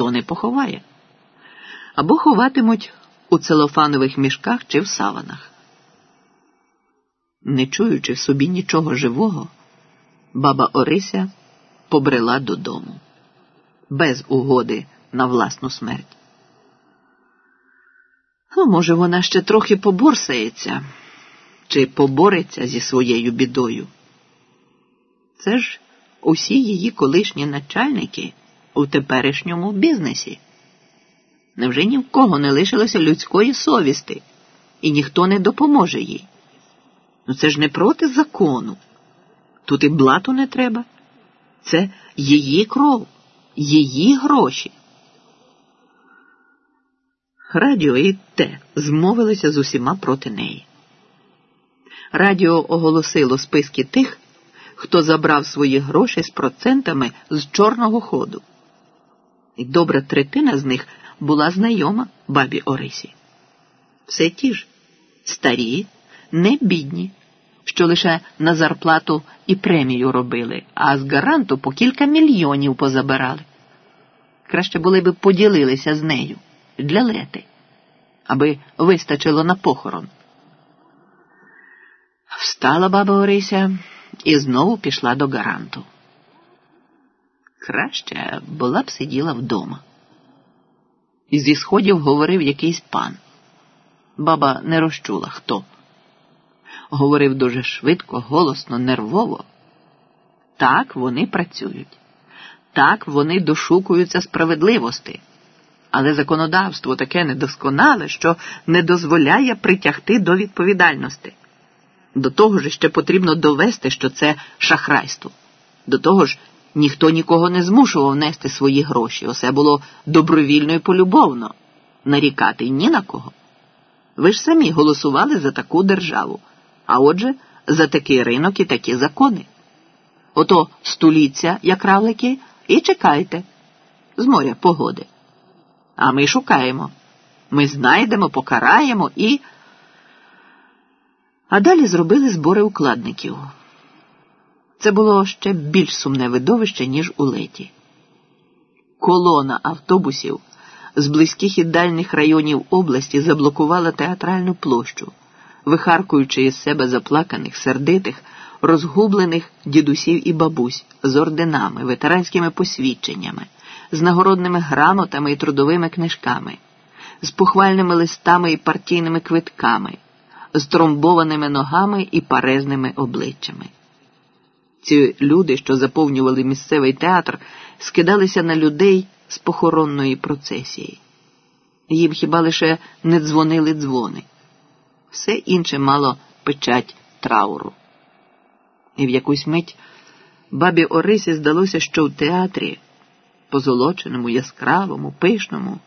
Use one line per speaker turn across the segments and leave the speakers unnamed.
ніхто не поховає. Або ховатимуть у целофанових мішках чи в саванах. Не чуючи в собі нічого живого, баба Орися побрела додому без угоди на власну смерть. Ну, може, вона ще трохи поборсається чи побореться зі своєю бідою. Це ж усі її колишні начальники у теперішньому бізнесі. Невже ні в кого не лишилося людської совісти, і ніхто не допоможе їй? Ну це ж не проти закону. Тут і блату не треба. Це її кров, її гроші. Радіо і те змовилися з усіма проти неї. Радіо оголосило списки тих, хто забрав свої гроші з процентами з чорного ходу. І добра третина з них була знайома бабі Орисі. Все ті ж старі, не бідні, що лише на зарплату і премію робили, а з гаранту по кілька мільйонів позабирали. Краще були б поділилися з нею для лети, аби вистачило на похорон. Встала баба Орися і знову пішла до гаранту. Краще була б сиділа вдома. І зі сходів говорив якийсь пан. Баба не розчула хто. Говорив дуже швидко, голосно, нервово. Так вони працюють, так вони дошукуються справедливості, але законодавство таке недосконале, що не дозволяє притягти до відповідальності. До того ж ще потрібно довести, що це шахрайство. До того ж, ніхто нікого не змушував нести свої гроші. Усе було добровільно і полюбовно. Нарікати ні на кого. Ви ж самі голосували за таку державу, а отже, за такий ринок і такі закони. Ото стуліться, як равлики, і чекайте з моря погоди. А ми шукаємо. Ми знайдемо, покараємо і. А далі зробили збори укладників. Це було ще більш сумне видовище, ніж у леті. Колона автобусів з близьких і дальніх районів області заблокувала театральну площу, вихаркуючи із себе заплаканих, сердитих, розгублених дідусів і бабусь з орденами, ветеранськими посвідченнями, з нагородними грамотами і трудовими книжками, з похвальними листами і партійними квитками з тромбованими ногами і парезними обличчями. Ці люди, що заповнювали місцевий театр, скидалися на людей з похоронної процесії. Їм хіба лише не дзвонили дзвони. Все інше мало печать трауру. І в якусь мить бабі Орисі здалося, що в театрі, позолоченому, яскравому, пишному,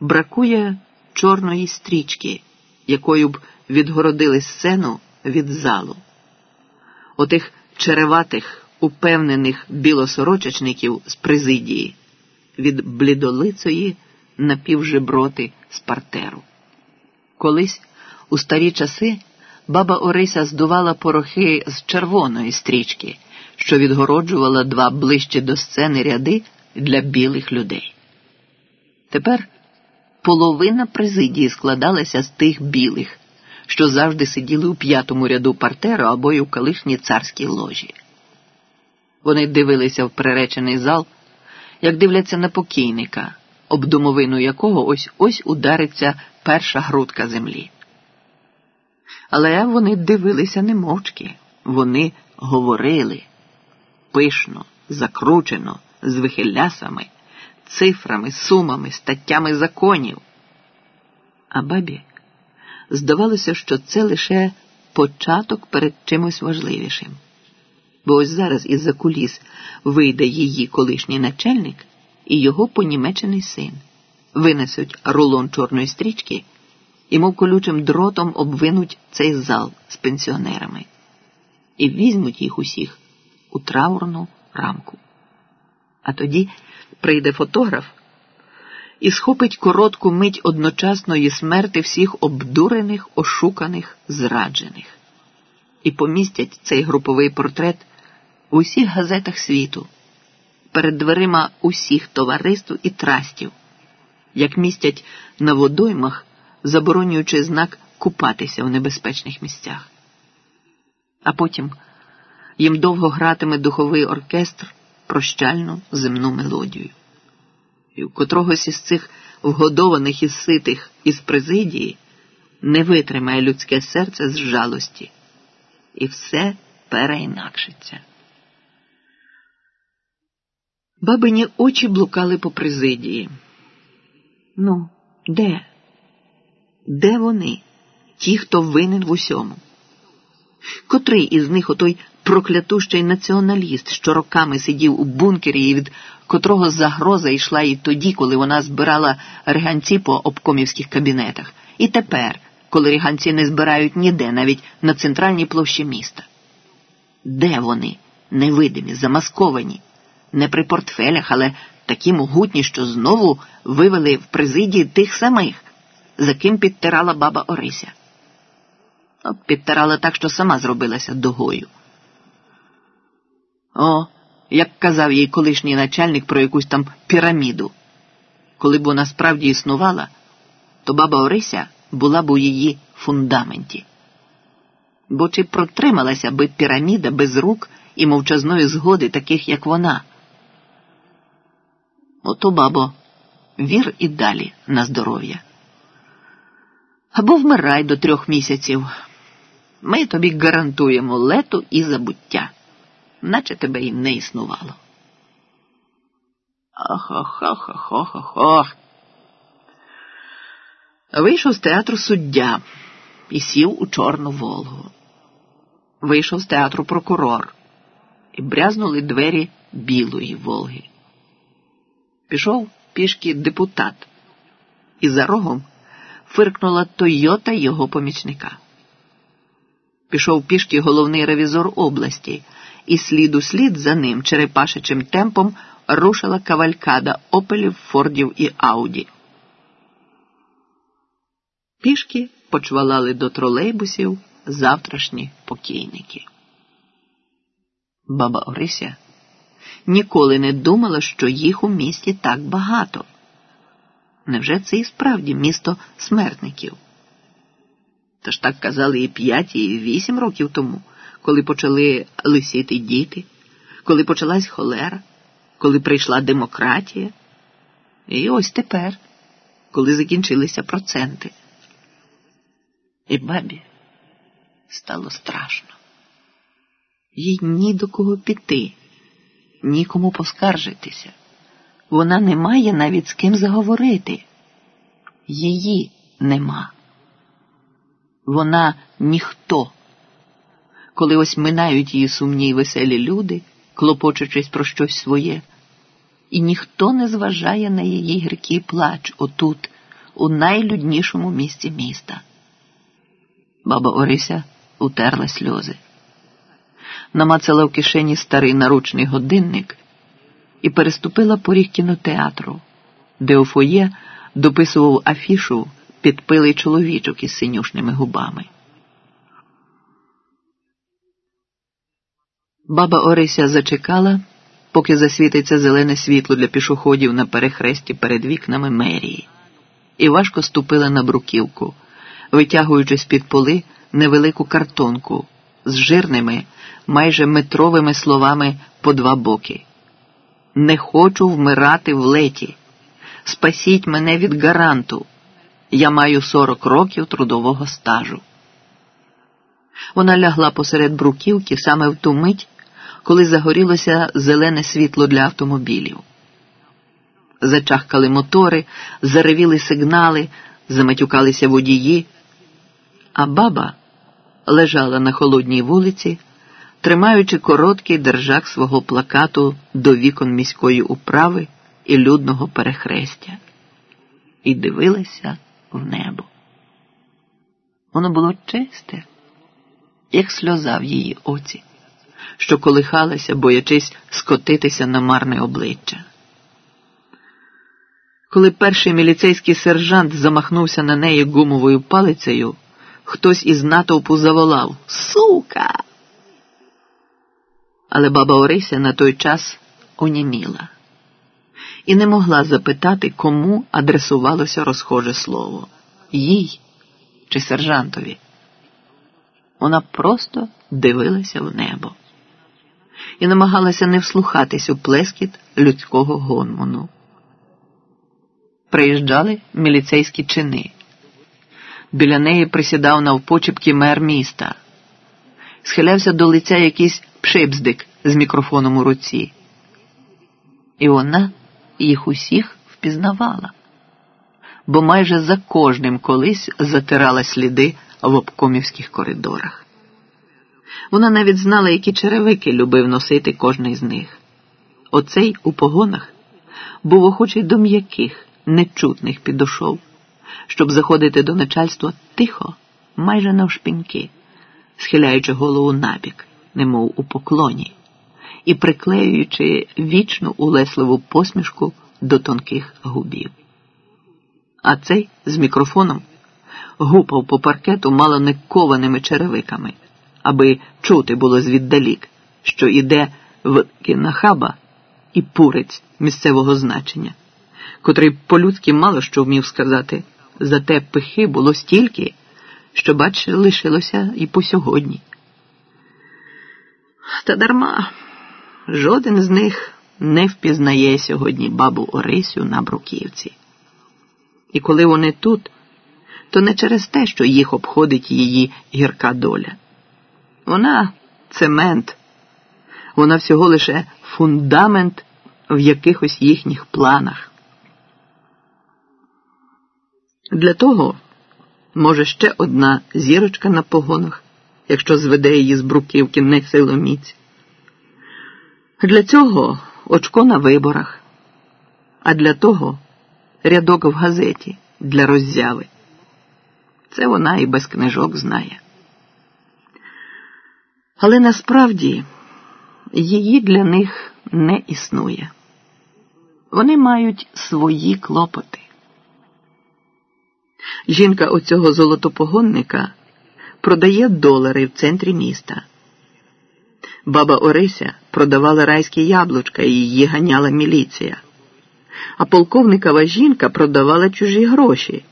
бракує чорної стрічки, якою б відгородили сцену від залу. Отих череватих, упевнених білосорочечників з президії, від блідолицої напівжеброти з партеру. Колись, у старі часи, баба Орися здувала порохи з червоної стрічки, що відгороджувала два ближче до сцени ряди для білих людей. Тепер половина президії складалася з тих білих що завжди сиділи у п'ятому ряду партеру або й у колишній царській ложі. Вони дивилися в приречений зал, як дивляться на покійника, об домовину якого ось ось удариться перша грудка землі. Але вони дивилися не мовчки, вони говорили пишно, закручено, з вихилясами, цифрами, сумами, статтями законів. А бабі здавалося, що це лише початок перед чимось важливішим. Бо ось зараз із за куліс вийде її колишній начальник і його понімечений син, винесуть рулон чорної стрічки і, мов колючим дротом, обвинуть цей зал з пенсіонерами і візьмуть їх усіх у траурну рамку. А тоді прийде фотограф і схопить коротку мить одночасної смерти всіх обдурених, ошуканих, зраджених, і помістять цей груповий портрет у усіх газетах світу. перед дверима усіх товариств і трастів, як містять на водоймах, заборонюючи знак купатися в небезпечних місцях. А потім їм довго гратиме духовий оркестр прощальну земну мелодію. І в котрогось із цих вгодованих і ситих із президії не витримає людське серце з жалості, і все переінакшиться. Бабині очі блукали по президії. Ну, де? Де вони? Ті, хто винен в усьому? Котрий із них отой проклятущий націоналіст, що роками сидів у бункері і від котрого загроза йшла і тоді, коли вона збирала реганці по обкомівських кабінетах, і тепер, коли реганці не збирають ніде, навіть на центральній площі міста? Де вони? Невидимі, замасковані, не при портфелях, але такі могутні, що знову вивели в президії тих самих, за ким підтирала баба Орися. Підтирала так, що сама зробилася догою. О, як казав їй колишній начальник про якусь там піраміду. Коли б вона справді існувала, то баба Орися була б у її фундаменті. Бо чи протрималася би піраміда без рук і мовчазної згоди, таких, як вона? Ото, бабо, вір і далі на здоров'я. Або вмирай до трьох місяців. Ми тобі гарантуємо лету і забуття наче тебе і не існувало. Ох-ох-ох-ох-ох-ох. Вийшов з театру суддя і сів у Чорну Волгу. Вийшов з театру прокурор і брязнули двері білої Волги. Пішов пішки депутат, і за рогом фиркнула Тойота його помічника. Пішов пішки головний ревізор області і слід у слід за ним черепашичим темпом рушила кавалькада опелів, фордів і ауді. Пішки почвалали до тролейбусів завтрашні покійники. Баба Орися ніколи не думала, що їх у місті так багато. Невже це і справді місто смертників? Тож так казали і п'ять, і вісім років тому коли почали лисіти діти, коли почалась холера, коли прийшла демократія. І ось тепер, коли закінчилися проценти. І бабі стало страшно. Їй ні до кого піти, нікому поскаржитися. Вона не має навіть з ким заговорити. Її нема. Вона ніхто коли ось минають її сумні й веселі люди, клопочучись про щось своє, і ніхто не зважає на її гіркий плач отут, у найлюднішому місці міста. Баба Орися утерла сльози, намацала в кишені старий наручний годинник і переступила поріг кінотеатру, де у фоє дописував афішу підпилий чоловічок із синюшними губами. Баба Орися зачекала, поки засвітиться зелене світло для пішоходів на перехресті перед вікнами мерії, і важко ступила на бруківку, витягуючи з під поли невелику картонку з жирними, майже метровими словами по два боки. Не хочу вмирати в леті. Спасіть мене від гаранту. Я маю сорок років трудового стажу. Вона лягла посеред бруківки саме в ту мить коли загорілося зелене світло для автомобілів. Зачахкали мотори, заревіли сигнали, заматюкалися водії, а баба лежала на холодній вулиці, тримаючи короткий держак свого плакату до вікон міської управи і людного перехрестя, і дивилася в небо. Воно було чисте, як сльоза в її оці що колихалася, боячись скотитися на марне обличчя. Коли перший міліцейський сержант замахнувся на неї гумовою палицею, хтось із натовпу заволав Сука. Але баба Орися на той час оніміла і не могла запитати, кому адресувалося розхоже слово їй чи сержантові. Вона просто дивилася в небо і намагалася не вслухатись у плескіт людського гонмону. Приїжджали міліцейські чини. Біля неї присідав навпочепки мер міста. Схилявся до лиця якийсь пшипздик з мікрофоном у руці. І вона їх усіх впізнавала, бо майже за кожним колись затирала сліди в обкомівських коридорах. Вона навіть знала, які черевики любив носити кожний з них. Оцей у погонах був охочий до м'яких, нечутних підошов, щоб заходити до начальства тихо, майже навшпіньки, схиляючи голову набік, немов у поклоні, і приклеюючи вічну улесливу посмішку до тонких губів. А цей з мікрофоном гупав по паркету мало не кованими черевиками аби чути було звіддалік, що іде в кінахаба і пурець місцевого значення, котрий по-людськи мало що вмів сказати, зате пихи було стільки, що, бач, лишилося і по сьогодні. Та дарма жоден з них не впізнає сьогодні бабу Орисю на Бруківці. І коли вони тут, то не через те, що їх обходить її гірка доля. Вона цемент, вона всього лише фундамент в якихось їхніх планах. Для того може ще одна зірочка на погонах, якщо зведе її з бруківки не силоміць. Для цього очко на виборах, а для того рядок в газеті для роззяви. Це вона і без книжок знає. Але насправді її для них не існує. Вони мають свої клопоти. Жінка оцього золотопогонника продає долари в центрі міста. Баба Орися продавала райські яблучка і її ганяла міліція. А полковникова жінка продавала чужі гроші,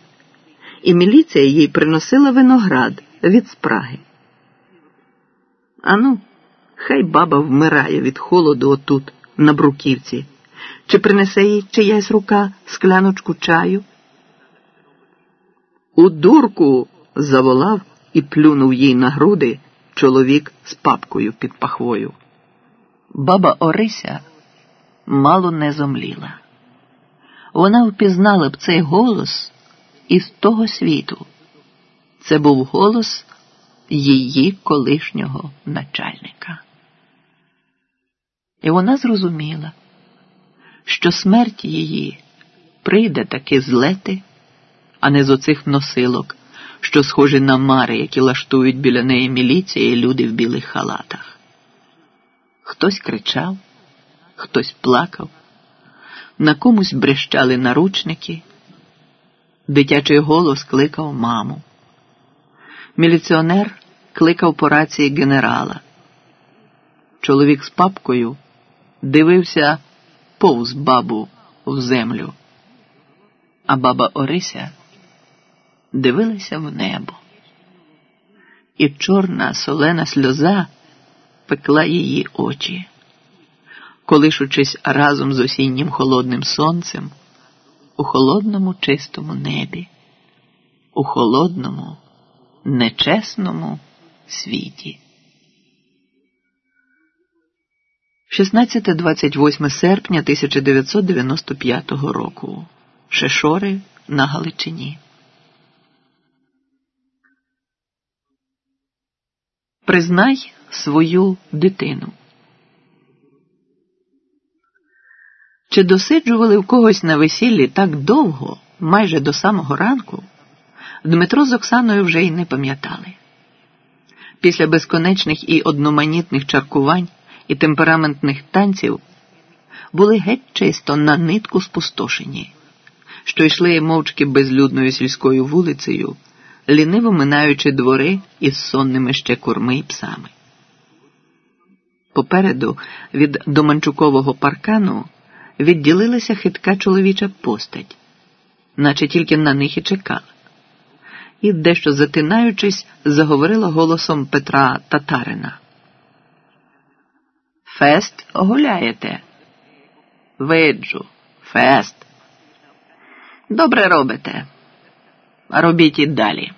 і міліція їй приносила виноград від спраги. Ану, хай баба вмирає від холоду отут, на бруківці, чи принесе їй чиясь рука скляночку чаю. У дурку заволав і плюнув їй на груди чоловік з папкою під пахвою. Баба Орися мало не зомліла. Вона впізнала б цей голос із того світу. Це був голос її колишнього начальника. І вона зрозуміла, що смерть її прийде таки з лети, а не з оцих носилок, що схожі на мари, які лаштують біля неї міліція і люди в білих халатах. Хтось кричав, хтось плакав, на комусь брещали наручники, дитячий голос кликав маму. Міліціонер кликав по рації генерала. Чоловік з папкою дивився повз бабу в землю, а баба Орися дивилася в небо, і чорна солена сльоза пекла її очі, колишучись разом з осіннім холодним сонцем у холодному чистому небі, у холодному нечесному світі. 16-28 серпня 1995 року. Шешори на Галичині. Признай свою дитину. Чи досиджували в когось на весіллі так довго, майже до самого ранку? Дмитро з Оксаною вже й не пам'ятали. Після безконечних і одноманітних чаркувань і темпераментних танців були геть чисто на нитку спустошені, що йшли мовчки безлюдною сільською вулицею, ліниво минаючи двори із сонними ще курми й псами. Попереду від Доманчукового паркану відділилася хитка чоловіча постать, наче тільки на них і чекала. І, дещо затинаючись, заговорила голосом Петра Татарина. Фест гуляєте? Виджу, фест. Добре робите. Робіть і далі.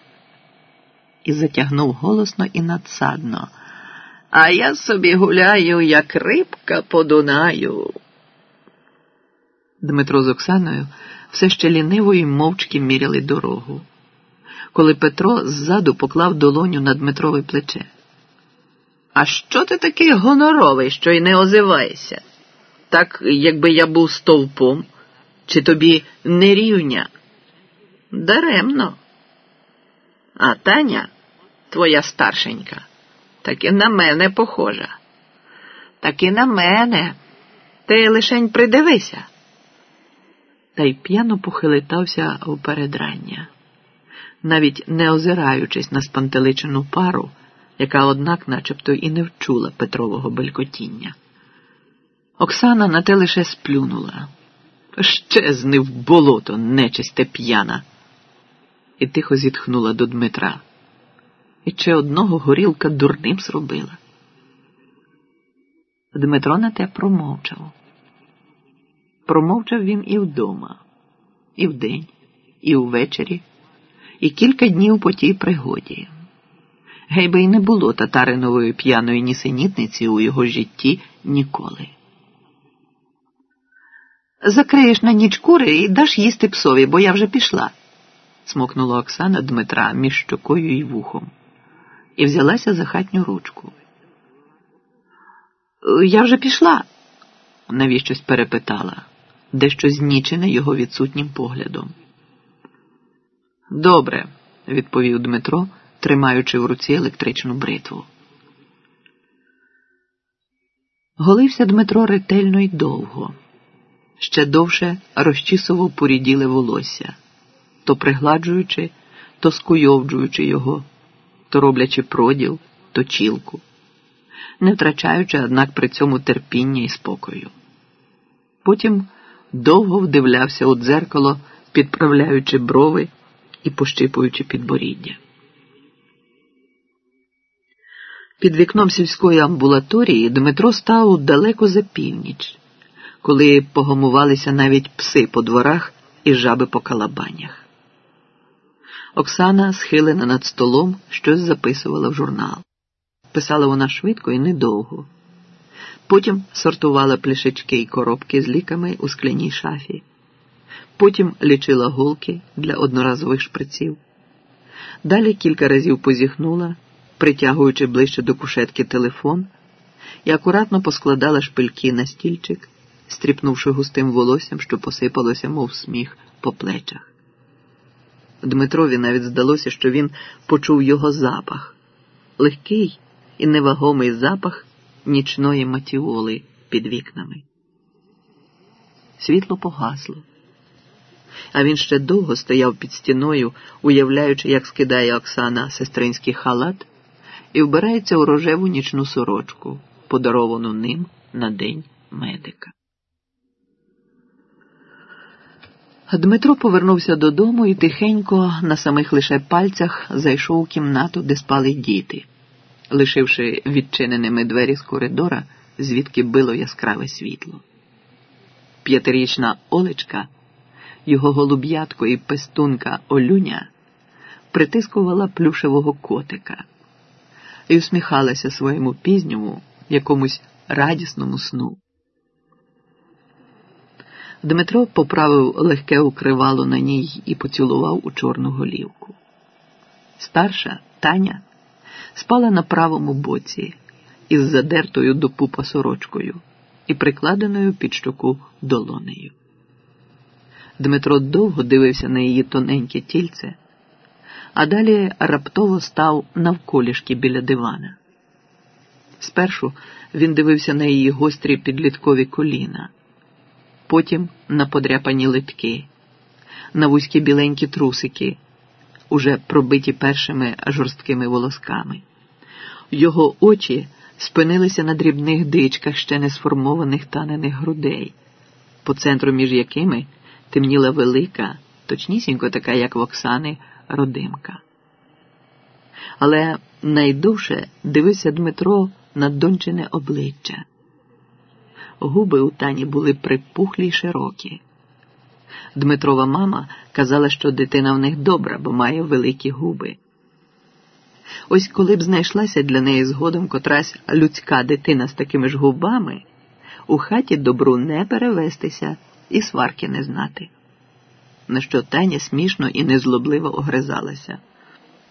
І затягнув голосно і надсадно. А я собі гуляю, як рибка по Дунаю. Дмитро з Оксаною все ще ліниво й мовчки міряли дорогу, коли Петро ззаду поклав долоню на Дмитрове плече. А що ти такий гоноровий, що й не озиваєшся? Так, якби я був стовпом, чи тобі не рівня? Даремно. А Таня, твоя старшенька, таки на мене похожа. Таки на мене. Ти лишень придивися. Та й п'яно похилитався у передрання, навіть не озираючись на спантеличену пару, яка, однак, начебто, і не вчула Петрового белькотіння. Оксана на те лише сплюнула. Щезни в болото, нечисте п'яна. І тихо зітхнула до Дмитра. І ще одного горілка дурним зробила. Дмитро на те промовчав. Промовчав він і вдома, і вдень, і увечері, і кілька днів по тій пригоді. Гей би й не було татаринової п'яної нісенітниці у його житті ніколи. Закриєш на ніч кури і даш їсти псові, бо я вже пішла, смокнула Оксана Дмитра між щокою і вухом, і взялася за хатню ручку. Я вже пішла, навіщось перепитала, дещо знічене його відсутнім поглядом. Добре, відповів Дмитро, тримаючи в руці електричну бритву. Голився Дмитро ретельно й довго ще довше розчісував поріділе волосся, то пригладжуючи, то скуйовджуючи його, то роблячи проділ, то чілку, не втрачаючи, однак, при цьому терпіння і спокою. Потім довго вдивлявся у дзеркало, підправляючи брови і пощипуючи підборіддя. Під вікном сільської амбулаторії Дмитро став далеко за північ коли погамувалися навіть пси по дворах і жаби по калабанях. Оксана, схилена над столом, щось записувала в журнал. Писала вона швидко і недовго. Потім сортувала пляшечки й коробки з ліками у скляній шафі. Потім лічила голки для одноразових шприців. Далі кілька разів позіхнула, притягуючи ближче до кушетки телефон, і акуратно поскладала шпильки на стільчик стріпнувши густим волоссям, що посипалося, мов сміх, по плечах. Дмитрові навіть здалося, що він почув його запах легкий і невагомий запах нічної матіоли під вікнами. Світло погасло, а він ще довго стояв під стіною, уявляючи, як скидає Оксана сестринський халат і вбирається у рожеву нічну сорочку, подаровану ним на день медика. Дмитро повернувся додому і тихенько, на самих лише пальцях, зайшов у кімнату, де спали діти, лишивши відчиненими двері з коридора, звідки било яскраве світло. П'ятирічна Олечка, його голуб'ятко і пестунка Олюня притискувала плюшевого котика і усміхалася своєму пізньому, якомусь радісному сну. Дмитро поправив легке укривало на ній і поцілував у чорну голівку. Старша Таня спала на правому боці із задертою до пупа сорочкою і прикладеною під щоку долонею. Дмитро довго дивився на її тоненьке тільце, а далі раптово став навколішки біля дивана. Спершу він дивився на її гострі підліткові коліна потім на подряпані литки, на вузькі біленькі трусики, уже пробиті першими жорсткими волосками. Його очі спинилися на дрібних дичках ще не сформованих танених грудей, по центру між якими темніла велика, точнісінько така, як в Оксани, родимка. Але найдовше дивився Дмитро на дончине обличчя. Губи у тані були припухлі й широкі. Дмитрова мама казала, що дитина в них добра, бо має великі губи. Ось коли б знайшлася для неї згодом котрась людська дитина з такими ж губами, у хаті добру не перевестися і сварки не знати. На що Таня смішно і незлобливо огризалася.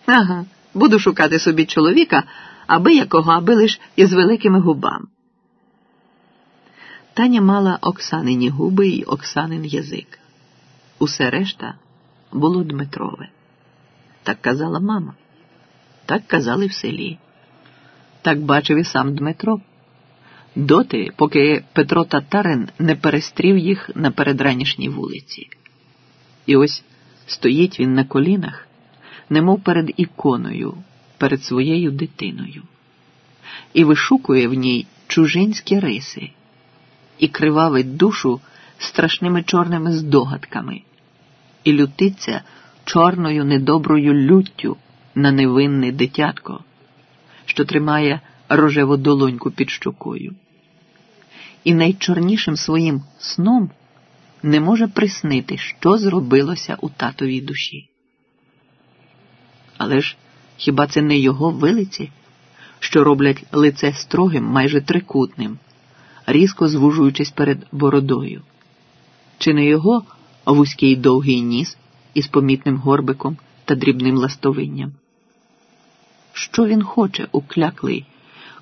Ага, буду шукати собі чоловіка, аби якого, аби лиш із великими губами. Таня мала Оксанині губи й Оксанин язик. Усе решта було Дмитрове. Так казала мама. Так казали в селі. Так бачив і сам Дмитро. Доти, поки Петро Татарин не перестрів їх на передранішній вулиці. І ось стоїть він на колінах, немов перед іконою, перед своєю дитиною, і вишукує в ній чужинські риси, і кривавить душу страшними чорними здогадками, і лютиться чорною недоброю люттю на невинне дитятко, що тримає рожеву долоньку під щокою. І найчорнішим своїм сном не може приснити, що зробилося у татовій душі. Але ж хіба це не його вилиці, що роблять лице строгим, майже трикутним, різко звужуючись перед бородою? Чи не його вузький довгий ніс із помітним горбиком та дрібним ластовинням? Що він хоче, укляклий,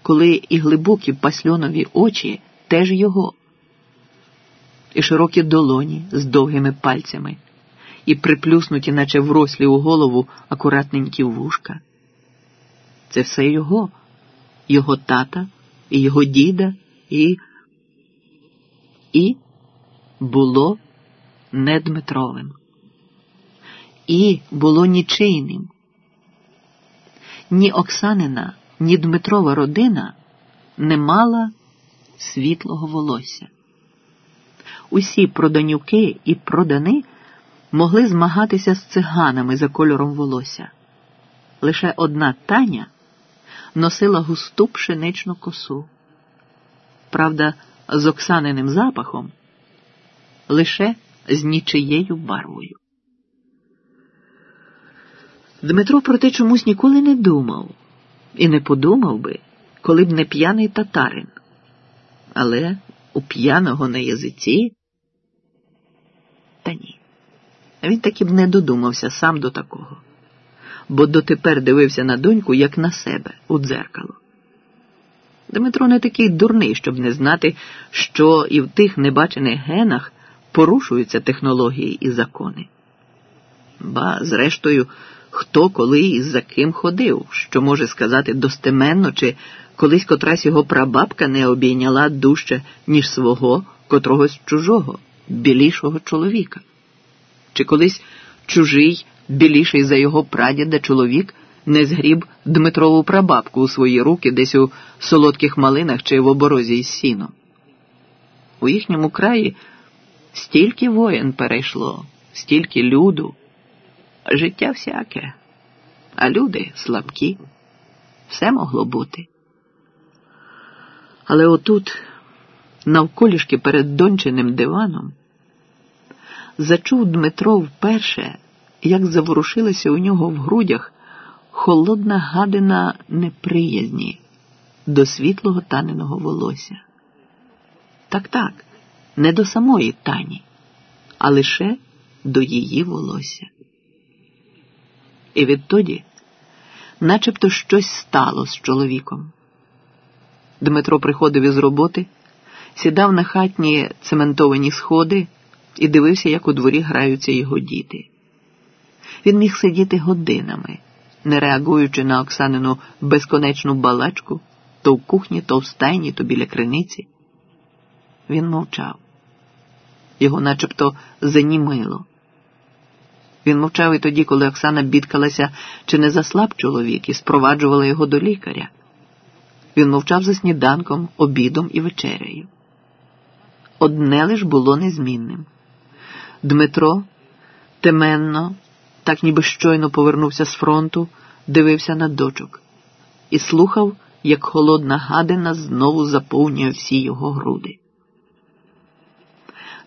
коли і глибокі пасльонові очі теж його, і широкі долоні з довгими пальцями, і приплюснуті, наче врослі у голову акуратненькі вушка? Це все його, його тата, і його діда, і і було не Дмитровим. І було нічийним ні Оксанина, ні Дмитрова родина не мала світлого волосся. Усі проданюки і продани могли змагатися з циганами за кольором волосся. Лише одна таня носила густу пшеничну косу. Правда, з Оксаниним запахом, лише з нічиєю барвою. Дмитро про те чомусь ніколи не думав і не подумав би, коли б не п'яний татарин. Але у п'яного на язиці та ні. Він таки б не додумався сам до такого, бо дотепер дивився на доньку як на себе у дзеркало. Дмитро не такий дурний, щоб не знати, що і в тих небачених генах порушуються технології і закони. Ба, зрештою, хто коли і за ким ходив, що може сказати достеменно, чи колись котрась його прабабка не обійняла дужче, ніж свого котрогось чужого, білішого чоловіка, чи колись чужий, біліший за його прадіда чоловік не згріб Дмитрову прабабку у свої руки десь у солодких малинах чи в оборозі із сіном. У їхньому краї стільки воєн перейшло, стільки люду. Життя всяке, а люди слабкі. Все могло бути. Але отут, навколішки перед дончиним диваном, зачув Дмитро вперше, як заворушилася у нього в грудях холодна гадина неприязні до світлого таненого волосся. Так так, не до самої тані, а лише до її волосся. І відтоді начебто щось стало з чоловіком. Дмитро приходив із роботи, сідав на хатні цементовані сходи і дивився, як у дворі граються його діти. Він міг сидіти годинами, не реагуючи на Оксанину безконечну балачку то в кухні, то в стайні, то біля криниці. Він мовчав. Його начебто занімило. Він мовчав і тоді, коли Оксана бідкалася, чи не заслаб чоловік і спроваджувала його до лікаря. Він мовчав за сніданком, обідом і вечерею. Одне лиш було незмінним. Дмитро теменно, так ніби щойно повернувся з фронту, дивився на дочок і слухав, як холодна гадина знову заповнює всі його груди.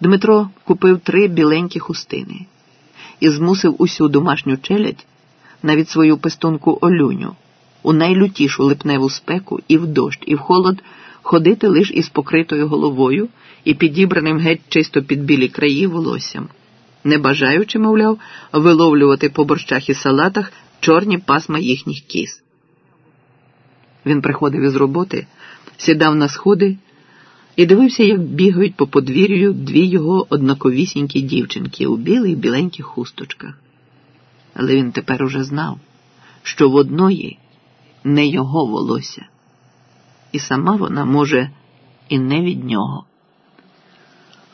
Дмитро купив три біленькі хустини і змусив усю домашню челядь, навіть свою пестунку Олюню, у найлютішу липневу спеку і в дощ, і в холод ходити лише із покритою головою і підібраним геть чисто під білі краї волоссям, не бажаючи, мовляв, виловлювати по борщах і салатах чорні пасма їхніх кіз. Він приходив із роботи, сідав на сходи і дивився, як бігають по подвір'ю дві його однаковісінькі дівчинки у білих біленьких хусточках. Але він тепер уже знав, що в одної не його волосся, і сама вона може і не від нього.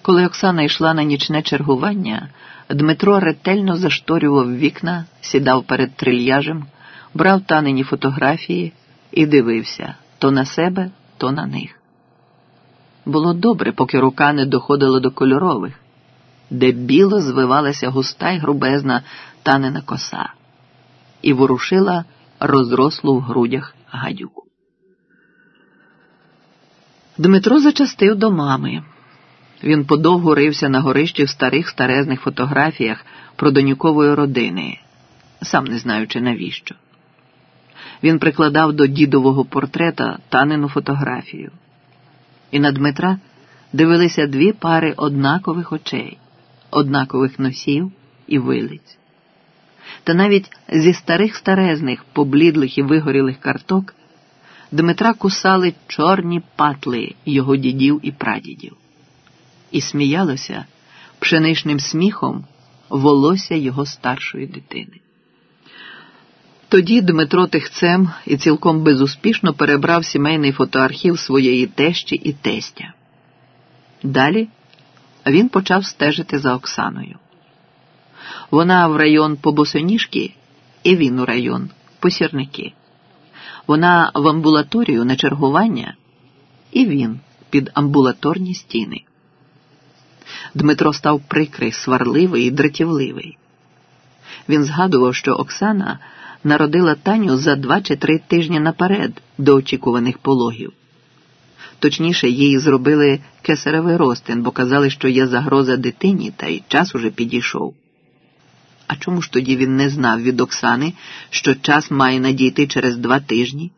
Коли Оксана йшла на нічне чергування, Дмитро ретельно зашторював вікна, сідав перед трильяжем, брав танені фотографії і дивився то на себе, то на них. Було добре, поки рука не доходила до кольорових, де біло звивалася густа й грубезна танена коса, і ворушила розрослу в грудях гадюку. Дмитро зачастив до мами. Він подовго рився на горищі в старих старезних фотографіях про донюкової родини, сам не знаючи навіщо. Він прикладав до дідового портрета танену фотографію, і на Дмитра дивилися дві пари однакових очей, однакових носів і вилиць. Та навіть зі старих старезних, поблідлих і вигорілих карток Дмитра кусали чорні патли його дідів і прадідів, і сміялося пшеничним сміхом волосся його старшої дитини. Тоді Дмитро тихцем і цілком безуспішно перебрав сімейний фотоархів своєї тещі і тестя. Далі він почав стежити за Оксаною. Вона в район по босоніжки, і він у район по сірники. Вона в амбулаторію на чергування, і він під амбулаторні стіни. Дмитро став прикрий, сварливий і дратівливий. Він згадував, що Оксана народила Таню за два чи три тижні наперед до очікуваних пологів. Точніше, їй зробили кесаревий розтин, бо казали, що є загроза дитині, та й час уже підійшов. А чому ж тоді він не знав від Оксани, що час має надійти через два тижні?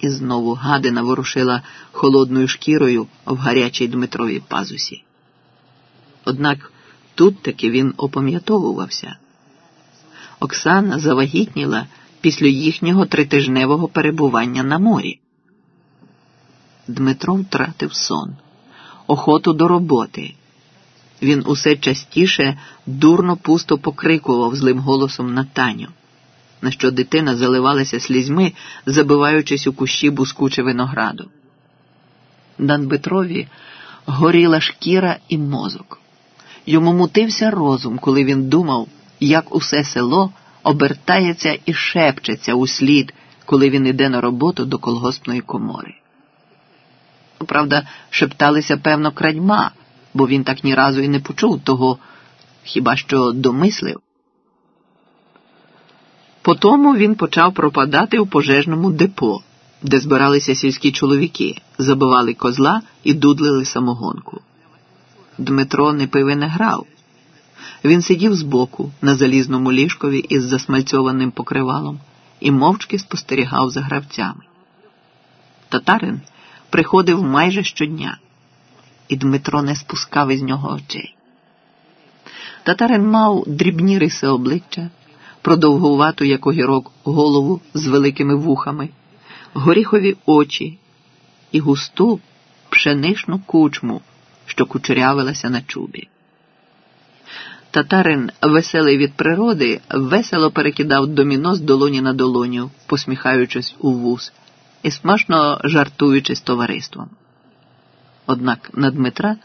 І знову гадина ворушила холодною шкірою в гарячій Дмитровій пазусі. Однак тут таки він опам'ятовувався. Оксана завагітніла після їхнього тритижневого перебування на морі. Дмитро втратив сон, охоту до роботи. Він усе частіше дурно пусто покрикував злим голосом на Таню, на що дитина заливалася слізьми, забиваючись у кущі бускуче винограду. На Дмитрові горіла шкіра і мозок. Йому мутився розум, коли він думав як усе село обертається і шепчеться у слід, коли він іде на роботу до колгоспної комори. Правда, шепталися певно крадьма, бо він так ні разу і не почув того, хіба що домислив. Потому він почав пропадати у пожежному депо, де збиралися сільські чоловіки, забивали козла і дудлили самогонку. Дмитро не пив і не грав. Він сидів збоку на залізному ліжкові із засмальцьованим покривалом і мовчки спостерігав за гравцями. Татарин приходив майже щодня, і Дмитро не спускав із нього очей. Татарин мав дрібні риси обличчя, продовгувату, як огірок, голову з великими вухами, горіхові очі і густу пшеничну кучму, що кучерявилася на чубі. Татарин, веселий від природи, весело перекидав доміно з долоні на долоню, посміхаючись у вуз і смашно жартуючи з товариством. Однак на Дмитра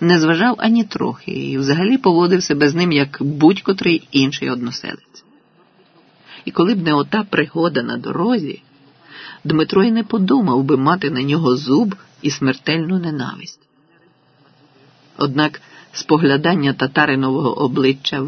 не зважав ані трохи і взагалі поводив себе з ним як будь-котрий інший односелець. І коли б не ота пригода на дорозі, Дмитро й не подумав би мати на нього зуб і смертельну ненависть. Однак споглядання татаринового обличчя в